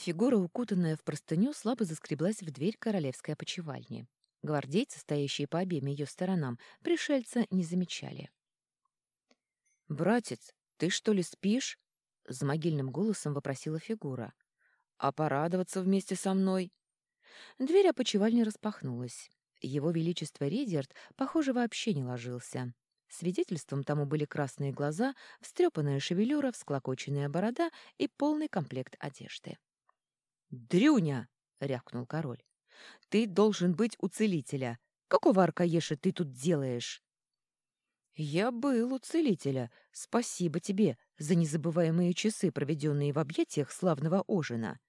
Фигура, укутанная в простыню, слабо заскреблась в дверь королевской опочивальни. Гвардейцы, стоящие по обеим ее сторонам, пришельца не замечали. «Братец, ты что ли спишь?» — с могильным голосом вопросила фигура. «А порадоваться вместе со мной?» Дверь опочивальни распахнулась. Его Величество Редиард, похоже, вообще не ложился. Свидетельством тому были красные глаза, встрепанная шевелюра, всклокоченная борода и полный комплект одежды. «Дрюня!» — рявкнул король. «Ты должен быть у целителя. Какого аркаеша ты тут делаешь?» «Я был у целителя. Спасибо тебе за незабываемые часы, проведенные в объятиях славного Ожина».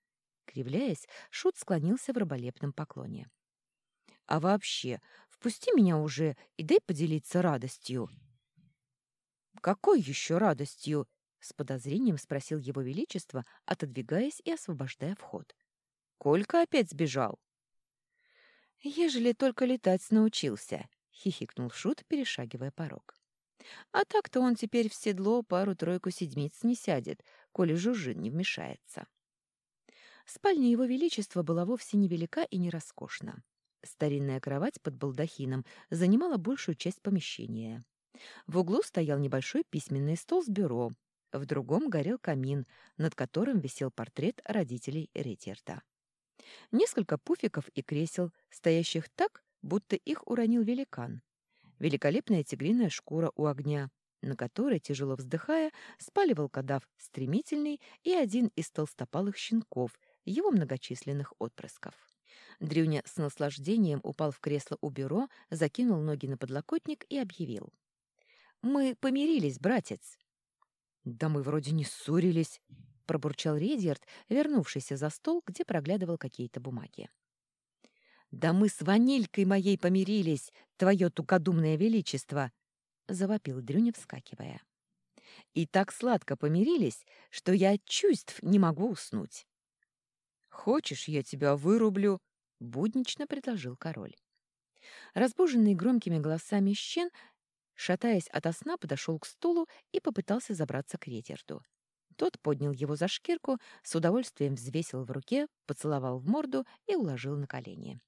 Кривляясь, Шут склонился в раболепном поклоне. «А вообще, впусти меня уже и дай поделиться радостью». «Какой еще радостью?» С подозрением спросил его величество, отодвигаясь и освобождая вход. «Колька опять сбежал?» «Ежели только летать научился», — хихикнул Шут, перешагивая порог. «А так-то он теперь в седло пару-тройку седмиц не сядет, коли жужжин не вмешается». Спальня его величества была вовсе не велика и не роскошна. Старинная кровать под балдахином занимала большую часть помещения. В углу стоял небольшой письменный стол с бюро, в другом горел камин, над которым висел портрет родителей Ретьерта. Несколько пуфиков и кресел, стоящих так, будто их уронил великан. Великолепная тигриная шкура у огня, на которой, тяжело вздыхая, спали волкодав стремительный и один из толстопалых щенков, его многочисленных отпрысков. Дрюня с наслаждением упал в кресло у бюро, закинул ноги на подлокотник и объявил. «Мы помирились, братец!» «Да мы вроде не ссорились», — пробурчал Редьярд, вернувшийся за стол, где проглядывал какие-то бумаги. «Да мы с ванилькой моей помирились, твое тукодумное величество!» — завопил Дрюня, вскакивая. «И так сладко помирились, что я от чувств не могу уснуть». «Хочешь, я тебя вырублю?» — буднично предложил король. Разбуженный громкими голосами щен шатаясь ото сна, подошел к стулу и попытался забраться к Ретерду. Тот поднял его за шкирку, с удовольствием взвесил в руке, поцеловал в морду и уложил на колени.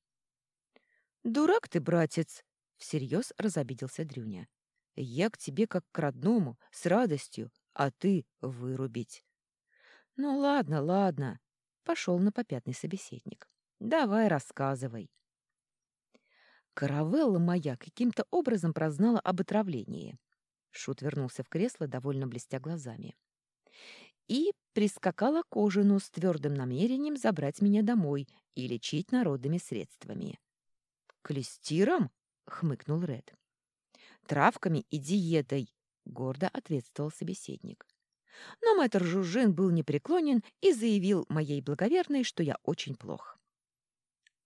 «Дурак ты, братец!» — всерьез разобиделся Дрюня. «Я к тебе как к родному, с радостью, а ты вырубить». «Ну ладно, ладно», — пошел на попятный собеседник. «Давай рассказывай». Каравелла моя каким-то образом прознала об отравлении. Шут вернулся в кресло, довольно блестя глазами. И прискакала к Ожину с твердым намерением забрать меня домой и лечить народными средствами. «Клестиром?» — хмыкнул Ред. «Травками и диетой», — гордо ответствовал собеседник. Но мэтр Жужин был непреклонен и заявил моей благоверной, что я очень плох.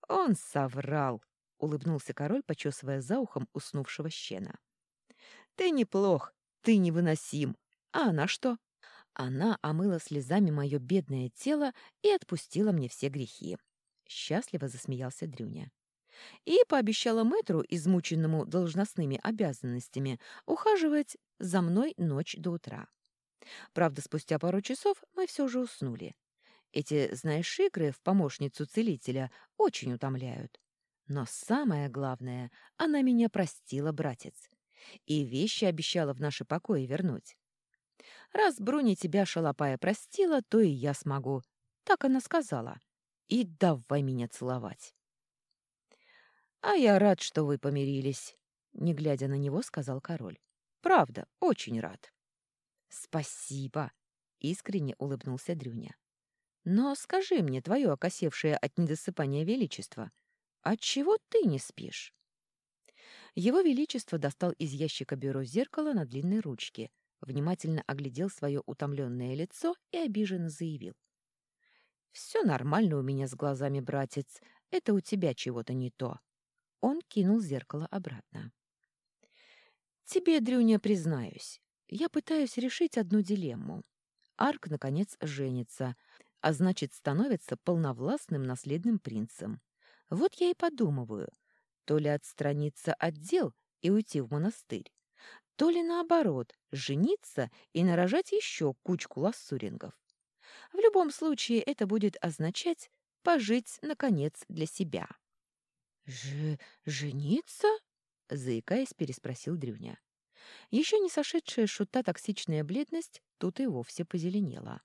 Он соврал, — улыбнулся король, почесывая за ухом уснувшего щена. «Ты неплох, ты невыносим. А она что?» Она омыла слезами мое бедное тело и отпустила мне все грехи. Счастливо засмеялся Дрюня. И пообещала мэтру, измученному должностными обязанностями, ухаживать за мной ночь до утра. Правда, спустя пару часов мы все же уснули. Эти, знаешь, игры в помощницу целителя очень утомляют. Но самое главное, она меня простила, братец, и вещи обещала в наши покои вернуть. Раз Бруни тебя, шалопая, простила, то и я смогу. Так она сказала. И давай меня целовать. А я рад, что вы помирились, не глядя на него, сказал король. Правда, очень рад. Спасибо, искренне улыбнулся Дрюня. Но скажи мне, твое окосевшее от недосыпания величество — «Отчего ты не спишь?» Его Величество достал из ящика бюро зеркало на длинной ручке, внимательно оглядел свое утомленное лицо и обиженно заявил. «Все нормально у меня с глазами, братец. Это у тебя чего-то не то». Он кинул зеркало обратно. «Тебе, Дрюня, признаюсь, я пытаюсь решить одну дилемму. Арк, наконец, женится, а значит, становится полновластным наследным принцем. Вот я и подумываю, то ли отстраниться от дел и уйти в монастырь, то ли наоборот, жениться и нарожать еще кучку лассурингов. В любом случае это будет означать пожить, наконец, для себя. «Ж... жениться?» — заикаясь, переспросил Дрюня. Еще не сошедшая шута токсичная бледность тут и вовсе позеленела.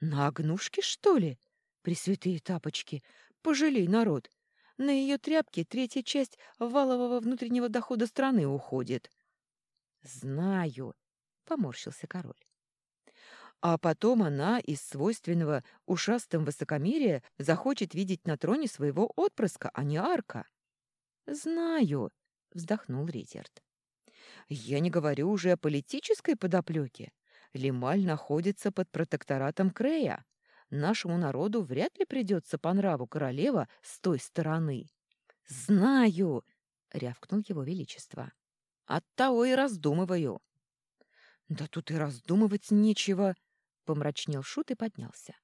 «На огнушке, что ли? Пресвятые тапочки! Пожалей народ! На ее тряпке третья часть валового внутреннего дохода страны уходит». «Знаю», — поморщился король. А потом она из свойственного ушастым высокомерия захочет видеть на троне своего отпрыска, а не арка. «Знаю», — вздохнул Ризерт. «Я не говорю уже о политической подоплеке. Лемаль находится под протекторатом Крея. Нашему народу вряд ли придется по нраву королева с той стороны». «Знаю», — рявкнул его величество. «Оттого и раздумываю». «Да тут и раздумывать нечего», — помрачнел Шут и поднялся.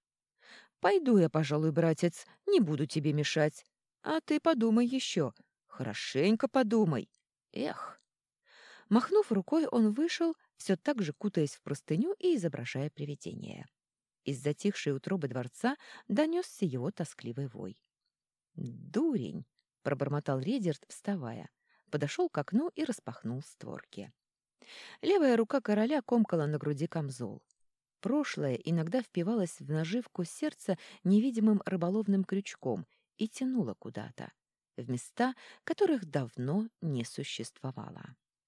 «Пойду я, пожалуй, братец, не буду тебе мешать. А ты подумай еще, хорошенько подумай. Эх!» Махнув рукой, он вышел, все так же кутаясь в простыню и изображая привидение. Из затихшей утробы дворца донесся его тоскливый вой. «Дурень!» — пробормотал Редерт, вставая. Подошел к окну и распахнул створки. Левая рука короля комкала на груди камзол. Прошлое иногда впивалось в наживку сердца невидимым рыболовным крючком и тянуло куда-то, в места, которых давно не существовало.